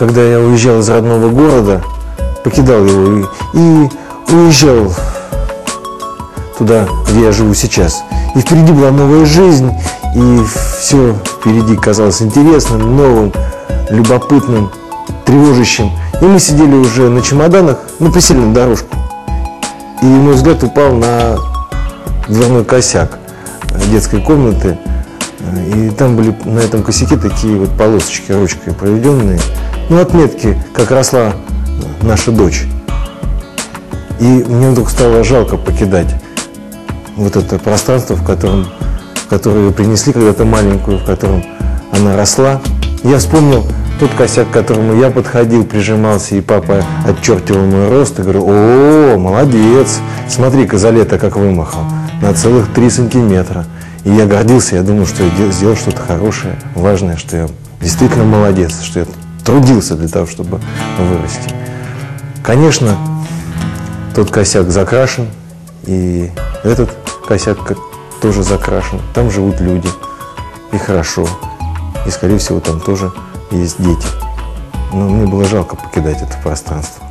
когда я уезжал из родного города, покидал его и, и уезжал туда, где я живу сейчас. И впереди была новая жизнь, и все впереди казалось интересным, новым, любопытным, тревожащим. И мы сидели уже на чемоданах, ну, присели на дорожку. И мой взгляд упал на дверной косяк детской комнаты. И там были на этом косяке такие вот полосочки ручкой проведенные. Ну, отметки, как росла наша дочь. И мне вдруг стало жалко покидать вот это пространство, в котором, которое вы принесли когда-то маленькую, в котором она росла. Я вспомнил тот косяк, к которому я подходил, прижимался, и папа отчертил мой рост, и говорю, о, молодец, смотри-ка за лето как вымахал, на целых три сантиметра. И я гордился, я думал, что я сделал что-то хорошее, важное, что я действительно молодец, что я трудился для того, чтобы вырасти. Конечно, тот косяк закрашен, и этот косяк тоже закрашен. Там живут люди, и хорошо. И, скорее всего, там тоже есть дети. Но мне было жалко покидать это пространство.